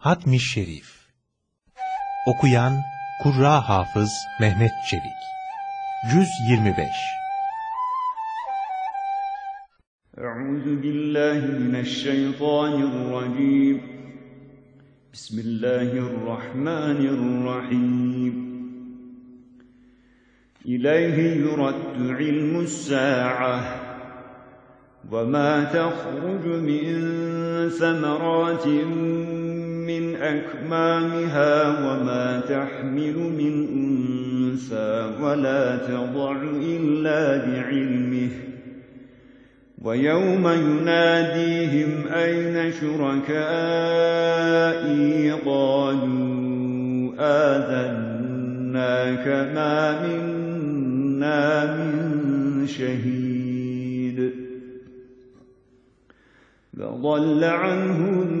Hatmi Şerif Okuyan Kurra Hafız Mehmet Çelik Cüz 25 Euzu billahi mineşşeytanirracim Bismillahirrahmanirrahim İleyhi yuraddu ilmus sa'ah وما تخرج من ثمرات من أكمامها وما تحمل من أنثى ولا تضع إلا بعلمه. ويوم يناديهم أين شركائي؟ قالوا آذناك ما منا من شهيد. فضل عنهم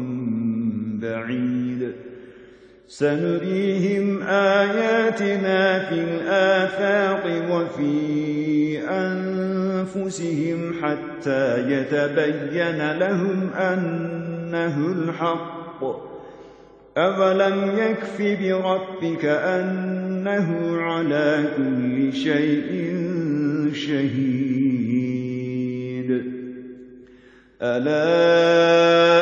بعيد. سنريهم آياتنا في الآفاق وفي أنفسهم حتى يتبين لهم أنه الحق. أولم يكف بربك أنه على كل شيء شهيد. ألا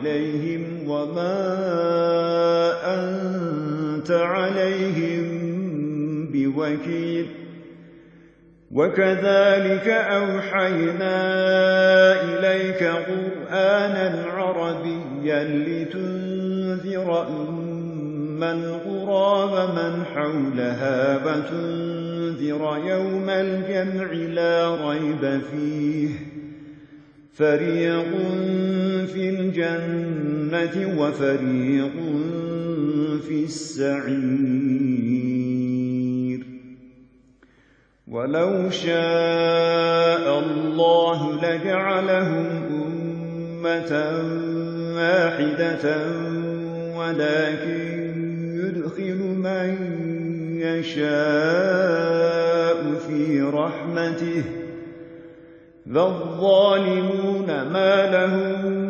عليهم وما أنت عليهم بوكيل وكذلك أوحينا إليك قرآنا عربيا لتنذر أم القرى ومن حولها وتنذر يوم الجمع لا ريب فيه فريق الجنة وفريق في السعير. ولو شاء الله لجعلهم أمة واحدة ولكن يدخل من يشاء في رحمته. فالظالمون ما لهم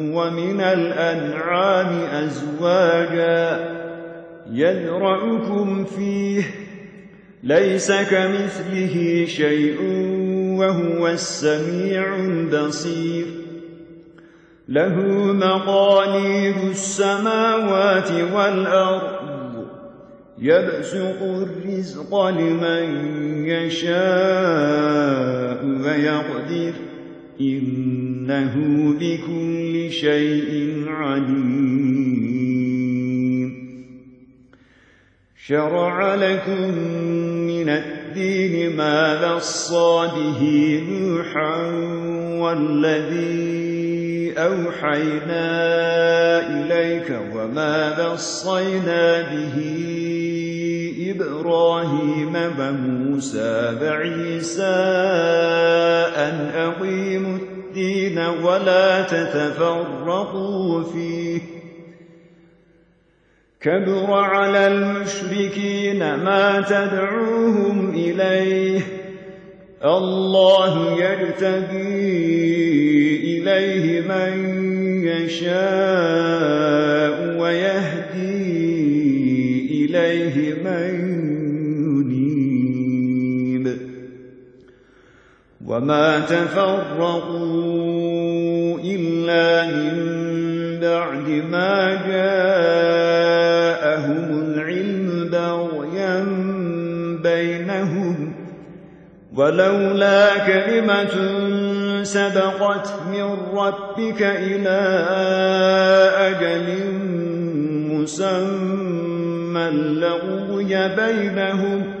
ومن الأنعام أزواجا يذرأكم فيه ليس كمثله شيء وهو السميع البصير. له مقاليد السماوات والأرض يبسط الرزق لمن يشاء ويقدر. إنه بكل شيء عليم. شرع لكم من الدين ما وصى به نوحا والذي أوحينا إليك وما وصينا به إبراهيم وموسى وعيسى أن أقيموا الدين ولا تتفرقوا فيه. كبر على المشركين ما تدعوهم إليه. الله يرتدي إليه من يشاء ويهدي إليه من وما تفرقوا إلا من بعد ما جاءهم العلم بغيا بينهم ولولا كلمة سبقت من ربك إلى أجل مسمى لغوي بينهم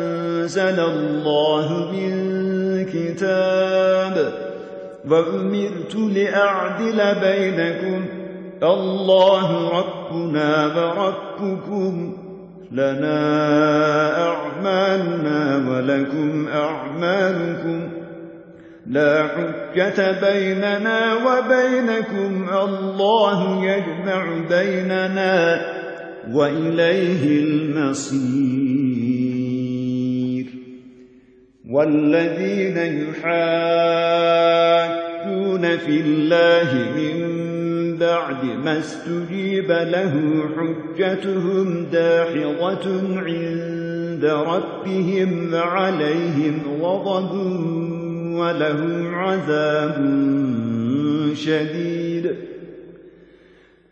الله من كتاب. وأمرت لأعدل بينكم. الله ربنا وربكم. لنا أعمالنا ولكم أعمالكم. لا حجة بيننا وبينكم. الله يجمع بيننا وإليه المصير. والذين يحاجون في الله من بعد ما استجيب له حجتهم داحضة عند ربهم عليهم غضب ولهم عذاب شديد.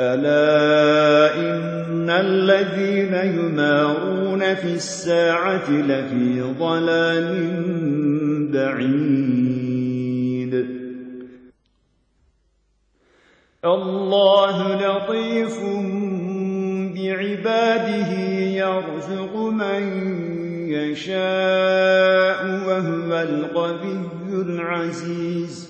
ألا إن الذين يمارون في الساعة لفي ضلال بعيد. الله لطيف بعباده يرزق من يشاء وهو القوي العزيز.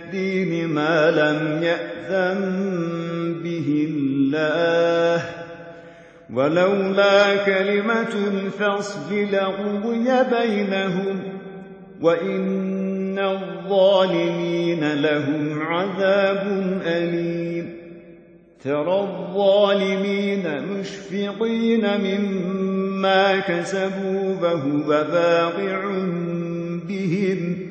الدين ما لم يأذن به الله. ولولا كلمة الفصل لغوي بينهم وإن الظالمين لهم عذاب أليم. ترى الظالمين مشفقين مما كسبوا فهو باقع بهم.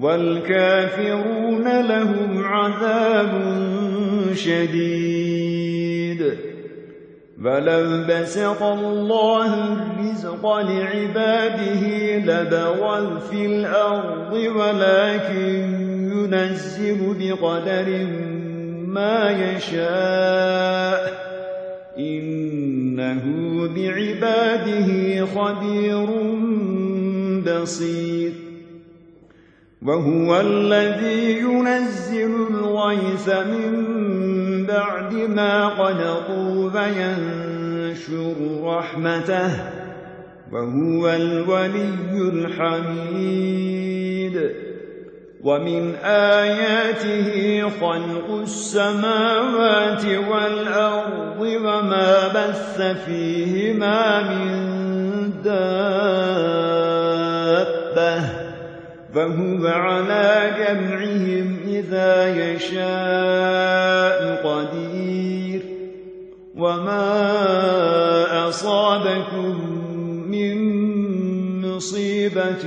والكافرون لهم عذاب شديد. فلو بسط الله الرزق لعباده لبغوا في الأرض ولكن ينزل بقدر ما يشاء. إنه بعباده خبير بصير. وهو الذي ينزل الغيث من بعد ما قنطوا فينشر رحمته وهو الولي الحميد. ومن آياته خلق السماوات والأرض وما بث فيهما من دابة. فهو على جمعهم إذا يشاء قدير وما أصابكم من مصيبة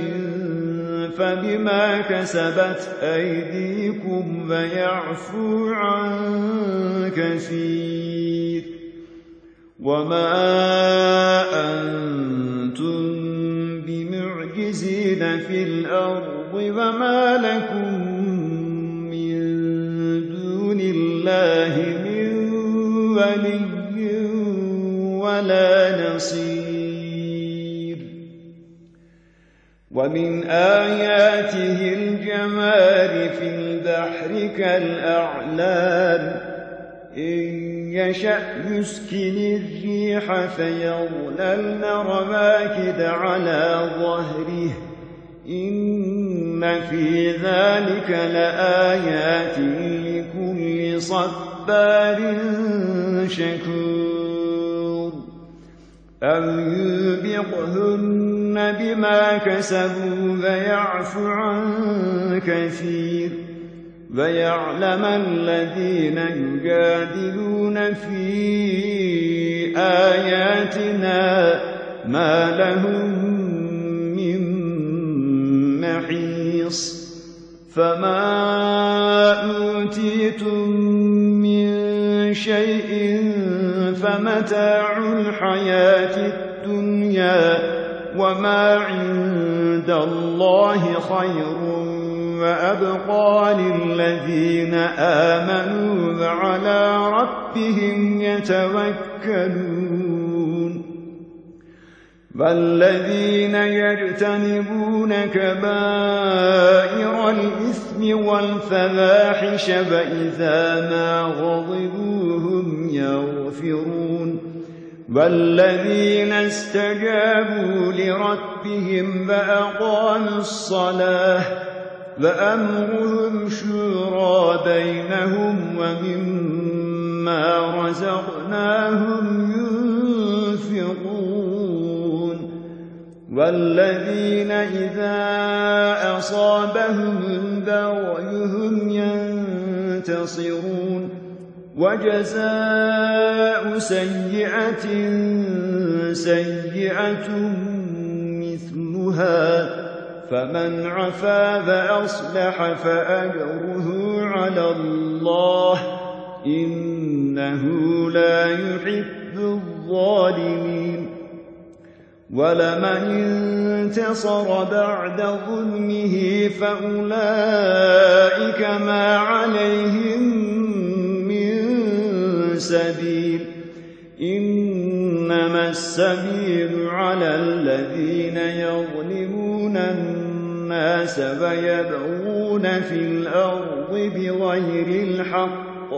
فبما كسبت أيديكم ويعفو عن كثير وما أنتم بمعجزين في الأرض وما لكم من دون الله من ولي ولا نصير. ومن آياته الجمال في البحر كالأعلام. إن يشأ يسكن الريح فيظللن رماكد على ظهره. إن في ذلك لآيات لكل صبار شكور. أو يوبقهن بما كسبوا فيعفو عن كثير. ويعلم الذين يجادلون في آياتنا ما لهم من محيص. فما أوتيتم من شيء فمتاع الحياة الدنيا وما عند الله خير وأبقى للذين آمنوا وعلى ربهم يتوكلون. والذين يجتنبون كبائر الإثم والفواحش فإذا ما غضبوا هم يغفرون. والذين استجابوا لربهم فأقاموا الصلاة وأمرهم شورى بينهم ومما رزقناهم ينفقون. والذين إذا أصابهم البغي هم ينتصرون. وجزاء سيئة سيئة مثلها فمن عفا فأصلح فأجره على الله إنه لا يحب الظالمين. ولمن انتصر بعد ظلمه فأولئك ما عليهم من سبيل. إنما السبيل على الذين يظلمون الناس ويبغون في الأرض بغير الحق.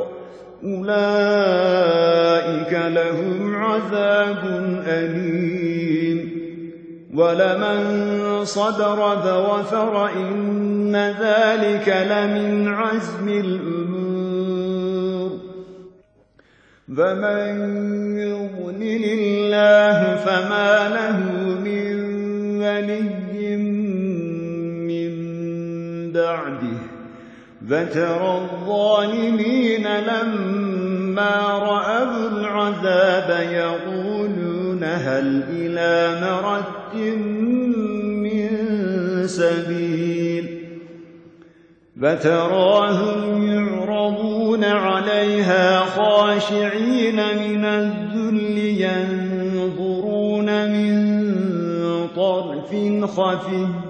أولئك لهم عذاب أليم. ولمن صبر وغفر إن ذلك لمن عزم الأمور. فمن يضلل الله فما له من ولي بعده. فترى الظالمين لما رأوا العذاب يقولون هل إلى مرد من سبيل؟ فتراهم يعرضون عليها خاشعين من الذل ينظرون من طرف خفي.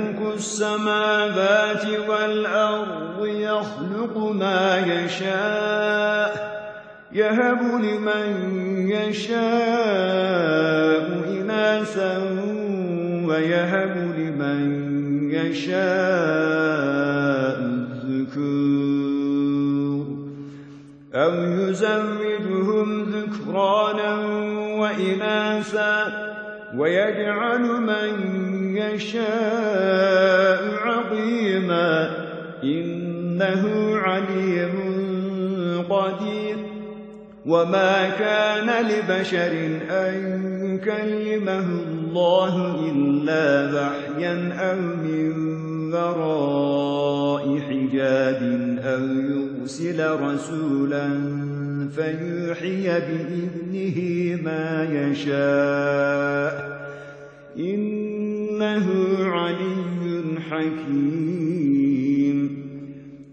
السماوات والأرض يخلق ما يشاء يهب لمن يشاء إناثا ويهب لمن يشاء الذكور. أو يزوجهم ذكرانا وإناثا ويجعل من يشاء عليم قدير وما كان لبشر أن يكلمه الله إلا وحيا أو من وراء حجاب أو يرسل رسولا فيوحي بإذنه ما يشاء إنه علي حكيم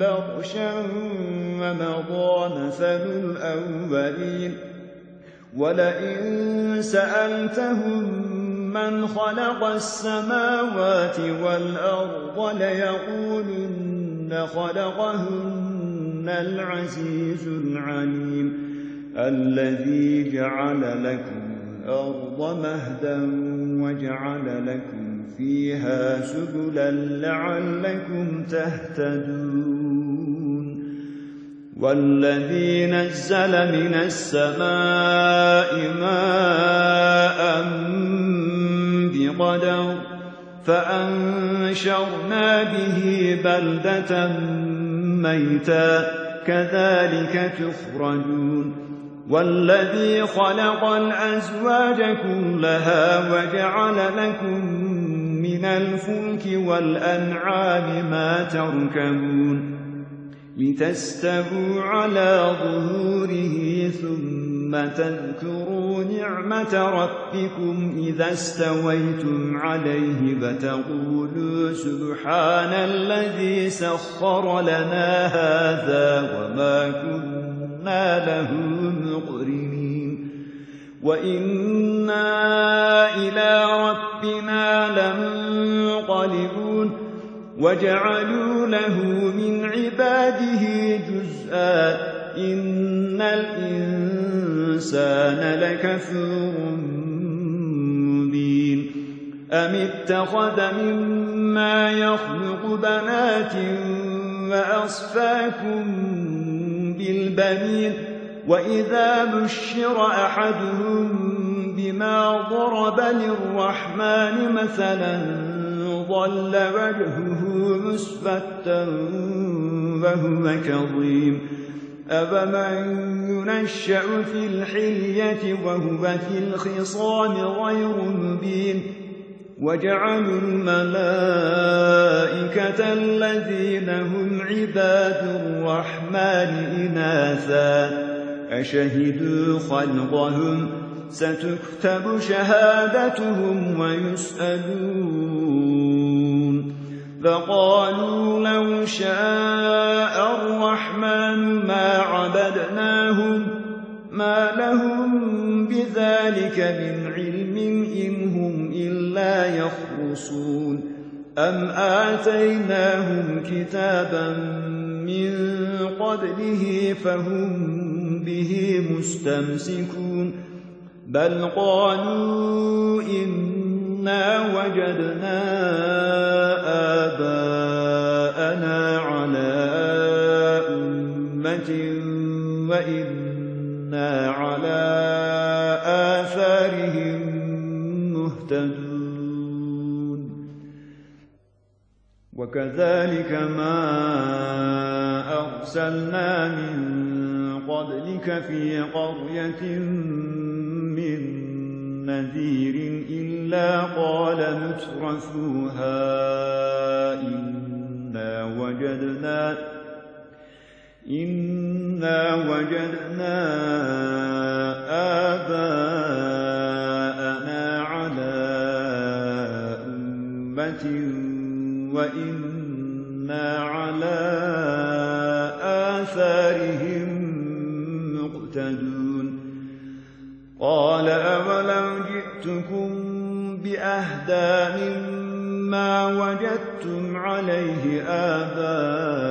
بطشا ومضى مثل الأولين ولئن سألتهم من خلق السماوات والأرض ليقولن خلقهن العزيز العليم الذي جعل لكم الأرض مهدا وجعل لكم فيها سبلا لعلكم تهتدون. والذي نزل من السماء ماء بقدر فأنشرنا به بلدة ميتا كذلك تخرجون. والذي خلق الأزواج كلها وجعل لكم من الفلك والأنعام ما تركبون لتستووا على ظهوره ثم تذكروا نعمة ربكم إذا استويتم عليه فتقولوا سبحان الذي سخر لنا هذا وما كنا له مقرنين وإنا إلى ربنا لمنقلبون وجعلوا له من عباده جزءا إن الإنسان لكفور مبين أم اتخذ مما يخلق بنات وأصفاكم بالبنين وإذا بشر أحدهم بما ضرب للرحمن مثلا ظل وجهه مسفتا وهو كظيم أفمن ينشأ في الحلية وهو في الخصام غير مبين وجعلوا الملائكة الذين هم عباد الرحمن إناثا أشهدوا خلقهم ستكتب شهادتهم ويسألون. فقالوا لو شاء الرحمن ما عبدناهم ما لهم بذلك من علم إن هم إلا يخرصون. أم آتيناهم كتابا من قبله فهم به مستمسكون بل قالوا إنا وجدنا آباءنا على أمة وإنا على آثارهم مهتدون. وكذلك ما أرسلنا من قبلك في قرية من نذير إلا قال مترفوها إنا وجدنا إنا وجدنا آباءنا على أمة وإنا على آثارهم قال أولو جئتكم بأهدى مما وجدتم عليه آباءكم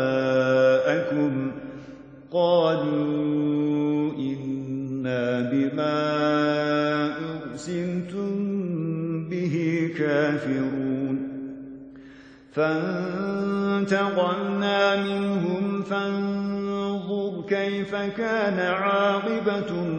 قالوا إنا بما أرسلتم به كافرون فانتقلنا منهم فانظر كيف كان عاقبة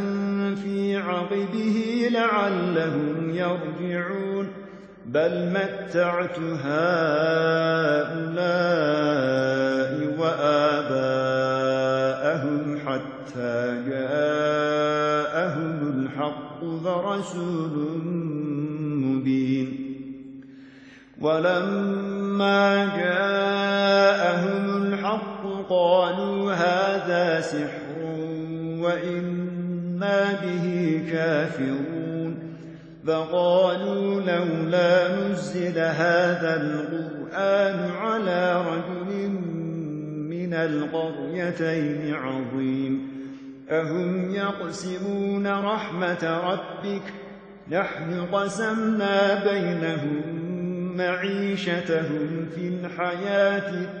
عقبه لعلهم يرجعون. بل متعت هؤلاء وآباءهم حتى جاءهم الحق ورسول مبين. ولما جاءهم الحق قالوا هذا سحر وإن إنا به كافرون فقالوا لولا نزل هذا القرآن على رجل من القريتين عظيم أهم يقسمون رحمة ربك نحن قسمنا بينهم معيشتهم في الحياة الدنيا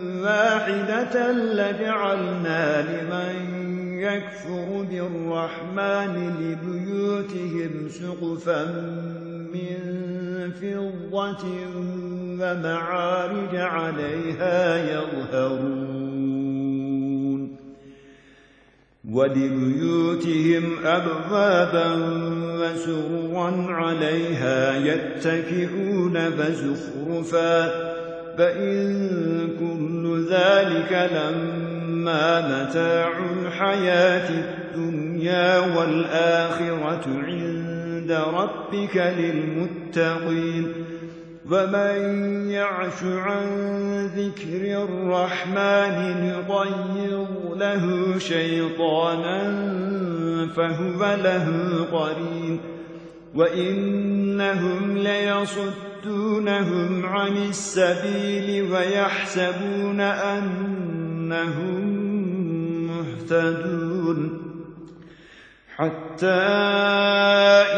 واحدة لجعلنا لمن يكفر بالرحمن لبيوتهم سقفا من فضة ومعارج عليها يظهرون ولبيوتهم أبوابا وسرا عليها يتكئون فزخرفا فإن كل ذلك لما متاع الحياة الدنيا والآخرة عند ربك للمتقين ومن يعش عن ذكر الرحمن نقيض له شيطانا فهو له قرين وإنهم ليصدونهم عن السبيل ويحسبون أنهم مهتدون. حتى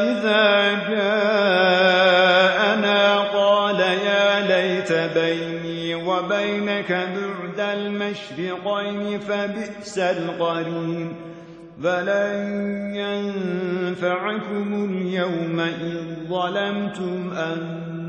إذا جاءنا قال يا ليت بيني وبينك بعد المشرقين فبئس القرين. فلن ينفعكم اليوم إذ ظلمتم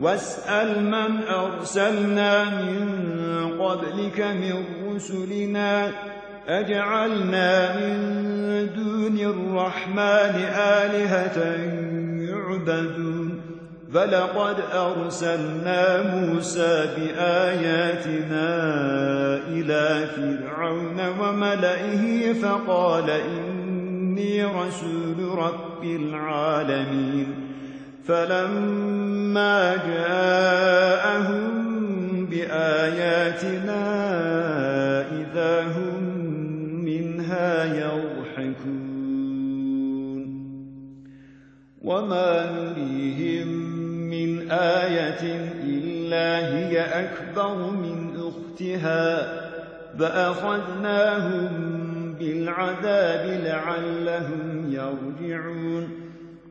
واسأل من أرسلنا من قبلك من رسلنا أجعلنا من دون الرحمن آلهة يعبدون فلقد أرسلنا موسى بآياتنا إلى فرعون وملئه فقال إني رسول رب العالمين فلما جاءهم بآياتنا إذا هم منها يضحكون. وما نريهم من آية إلا هي أكبر من أختها. فأخذناهم بالعذاب لعلهم يرجعون.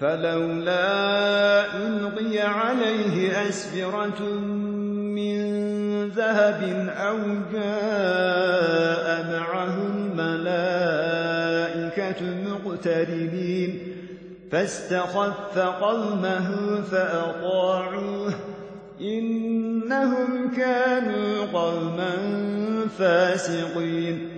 فلولا ألقي عليه أسفرة من ذهب أو جاء معه الملائكة مقترنين فاستخف قومه فأطاعوه إنهم كانوا قوما فاسقين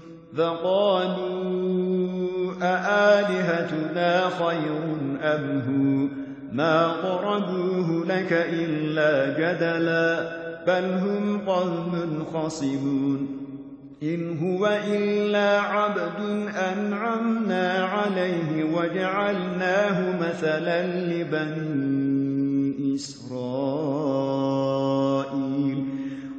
فقالوا أآلهتنا خير أم هو؟ ما قربوه لك إلا جدلا بل هم قوم خصمون. إن هو إلا عبد أنعمنا عليه وجعلناه مثلا لبني إسرائيل.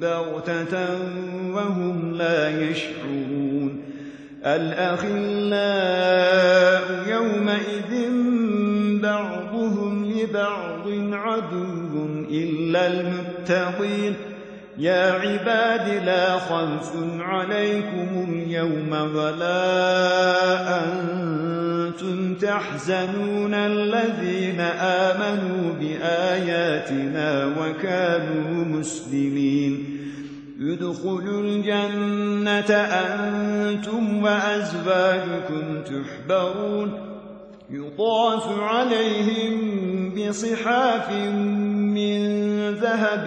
بغتة وهم لا يشعرون. الأخلاء يومئذ بعضهم لبعض عدو إلا المتقين. يا عباد لا خوف عليكم اليوم ولا أنتم تحزنون. الذين آمنوا بآياتنا وكانوا مسلمين. ادخلوا الجنة أنتم وأزواجكم تحبرون. يطاف عليهم بصحاف من ذهب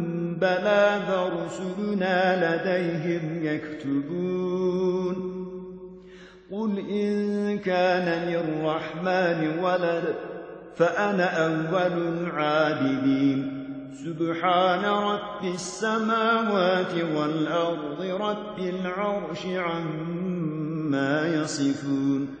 بلى فرسلنا لديهم يكتبون قل إن كان للرحمن ولد فأنا أول العابدين سبحان رب السماوات والأرض رب العرش عما يصفون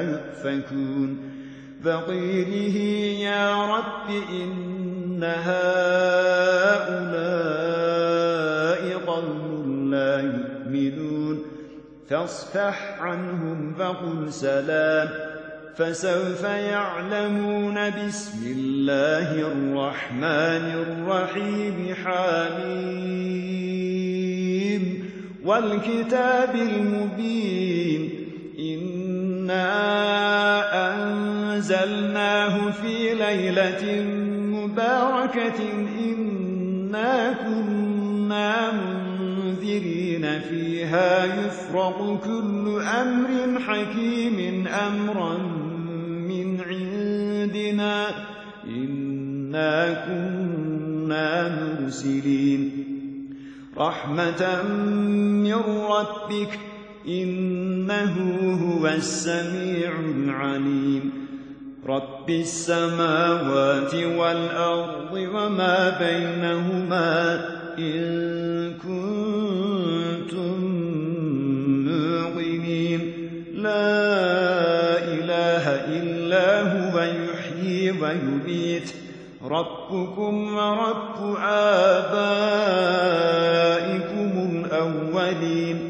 يؤفكون. فقيله يا رب إن هؤلاء قوم لا يؤمنون. فاصفح عنهم فقل سلام. فسوف يعلمون بسم الله الرحمن الرحيم حميم. والكتاب المبين أنزلناه في ليلة مباركة إنا كنا منذرين فيها. يفرق كل أمر حكيم أمرا عندنا. إنا كنا مرسلين. رحمة من ربك. إنه هو السميع العليم. رب السماوات والأرض وما بينهما إن كنتم موقنين لا إله إلا هو يحيي ويميت. ربكم ورب آبائكم الأولين.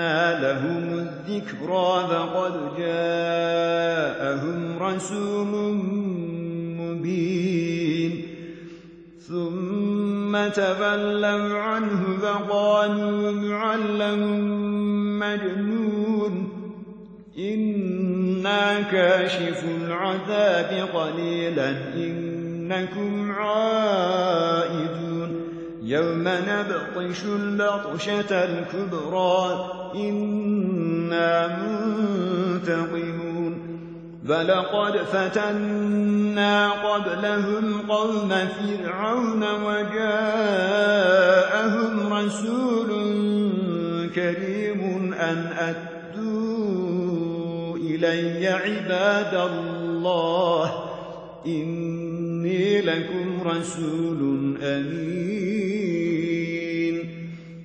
أنا لهم الذكرى فقد جاءهم رسول مبين ثم تولوا عنه فقالوا معلم مجنون إنا كاشف العذاب قليلا إنكم عائدون يوم نبطش البطشة الكبرى إنا منتقمون. فلقد فتنا قبلهم قوم فرعون وجاءهم رسول كريم أن أتوا إلي عباد الله. إني لكم رسول أمين.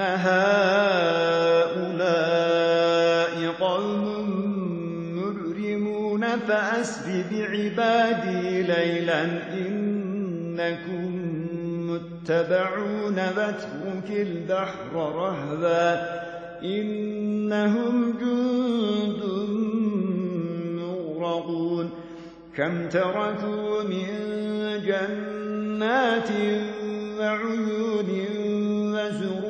هؤلاء قوم مجرمون فأسر بعبادي ليلا إنكم متبعون فاترك البحر رهبا إنهم جند مغرقون كم تركوا من جنات وعيون وزروع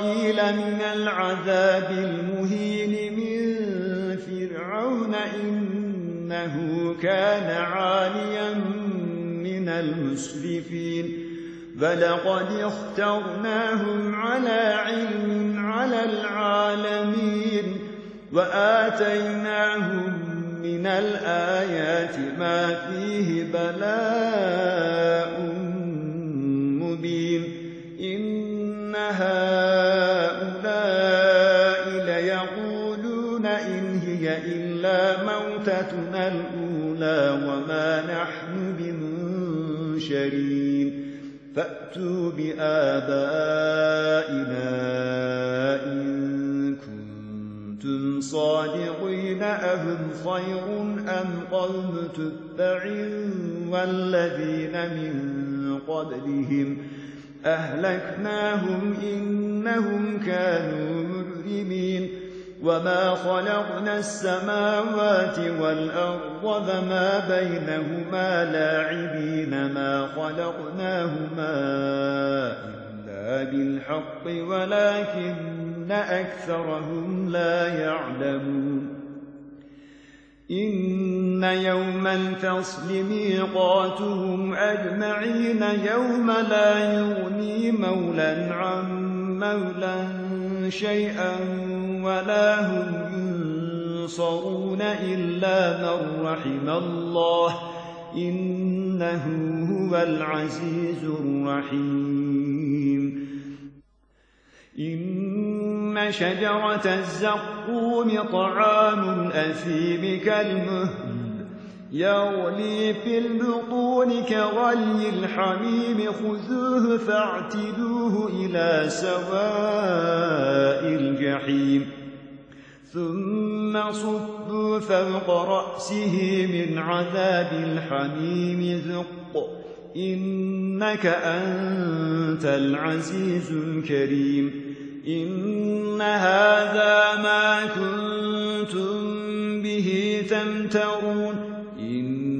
من العذاب المهين من فرعون إنه كان عاليا من المسرفين. فلقد اخترناهم على علم على العالمين وآتيناهم من الآيات ما فيه بلاء مبين. إن هي إلا موتتنا الأولى وما نحن بمنشرين. فأتوا بآبائنا إن كنتم صادقين. أهم خير أم قوم تتبع والذين من قبلهم أهلكناهم إنهم كانوا مجرمين. وما خلقنا السماوات والأرض وما بينهما لاعبين ما خلقناهما إلا بالحق ولكن أكثرهم لا يعلمون إن يوم الفصل ميقاتهم أجمعين يوم لا يغني مولا عن مولا شيئا ولا هم ينصرون إلا من رحم الله إنه هو العزيز الرحيم إن شجرة الزقوم طعام الأثيم كالمهل يغلي في البطون كغلي الحميم خذوه فاعتلوه إلى سواء الجحيم. ثم صبوا فوق رأسه من عذاب الحميم ذق إنك أنت العزيز الكريم. إن هذا ما كنتم به تمترون.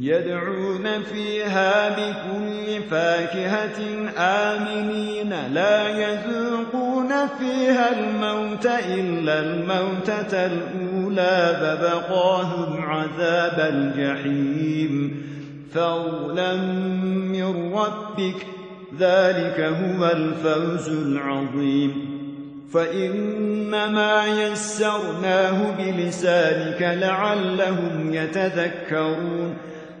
يدعون فيها بكل فاكهة آمنين لا يذوقون فيها الموت إلا الموتة الأولى فبقاهم عذاب الجحيم. فضلا من ربك ذلك هو الفوز العظيم. فإنما يسرناه بلسانك لعلهم يتذكرون.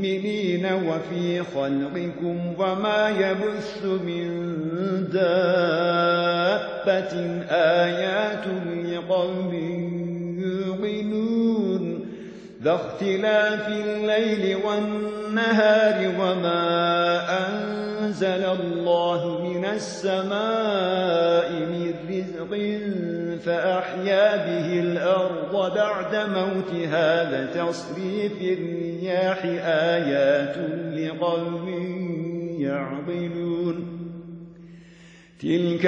للمؤمنين وفي خلقكم وما يبث من دابة آيات لقوم يوقنون ذا اختلاف الليل والنهار وما أنزل الله من السماء من رزق فأحيا به الأرض بعد موتها لتصريف الرياح آيات لقوم يعضلون تلك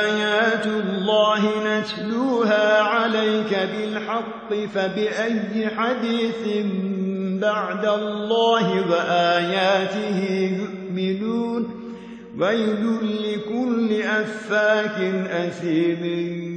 آيات الله نتلوها عليك بالحق فبأي حديث بعد الله وآياته يؤمنون؟ ويل لكل أفاك أثيم.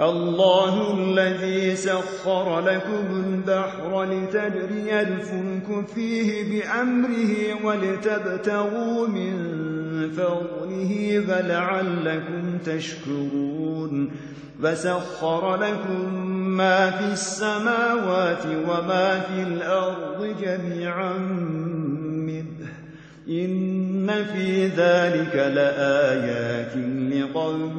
الله الذي سخر لكم البحر لتجري الفلك فيه بأمره ولتبتغوا من فضله فلعلكم تشكرون. فسخر لكم ما في السماوات وما في الأرض جميعا منه. إن في ذلك لآيات لقوم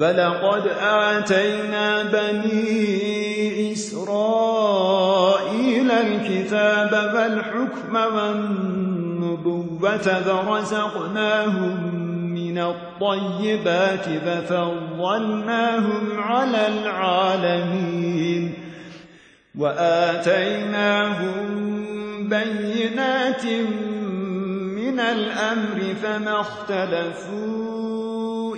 فلقد آتينا بني إسرائيل الكتاب والحكم والنبوة فرزقناهم من الطيبات ففضلناهم على العالمين وآتيناهم بينات من الأمر فما اختلفوا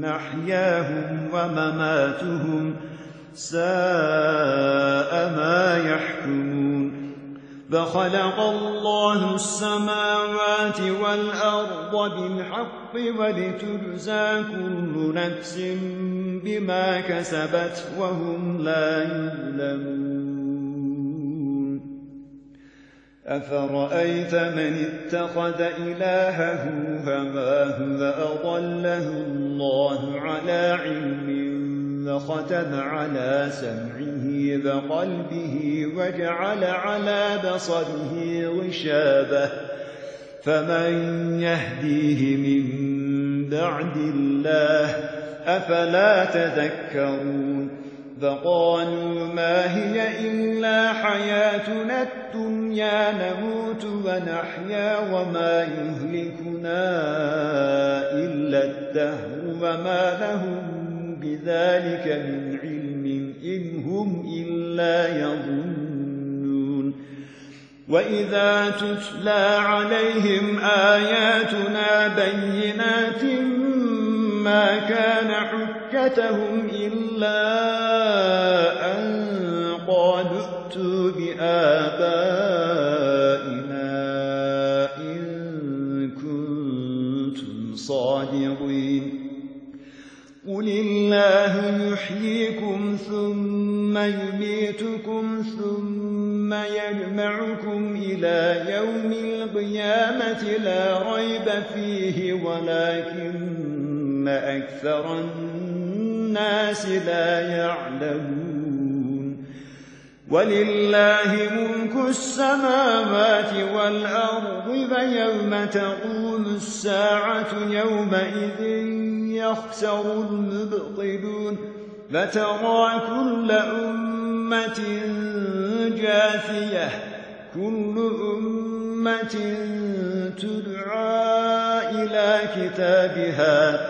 محياهم ومماتهم ساء ما يحكمون. فخلق الله السماوات والأرض بالحق ولتجزى كل نفس بما كسبت وهم لا يظلمون. أفرأيت من اتخذ إلهه هواه وأضله الله على علم وختم على سمعه وقلبه وجعل على بصره غشابة فمن يهديه من بعد الله أفلا تذكرون فقالوا ما هي إلا حياتنا الدنيا نموت ونحيا وما يهلكنا إلا الدهر وما لهم بذلك من علم إن هم إلا يظنون. وإذا تتلى عليهم آياتنا بينات ما كان حجتهم إلا أن قالوا ائتوا آبائنا إن كنتم صادقين قل الله يحييكم ثم يميتكم ثم يجمعكم إلى يوم القيامة لا ريب فيه ولكن أكثر الناس لا يعلمون. ولله ملك السماوات والأرض فيوم تقوم الساعة يومئذ يخسر المبطلون. فترى كل أمة جاثية كل أمة تدعى إلى كتابها.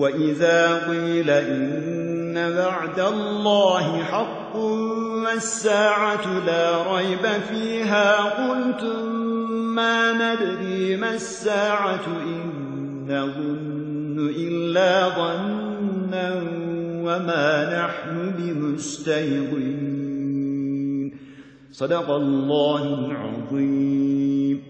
وإذا قيل إن بعد الله حق والساعة لا ريب فيها قلتم ما ندري ما الساعة إن نظن إلا ظنا وما نحن بمستيقين صدق الله العظيم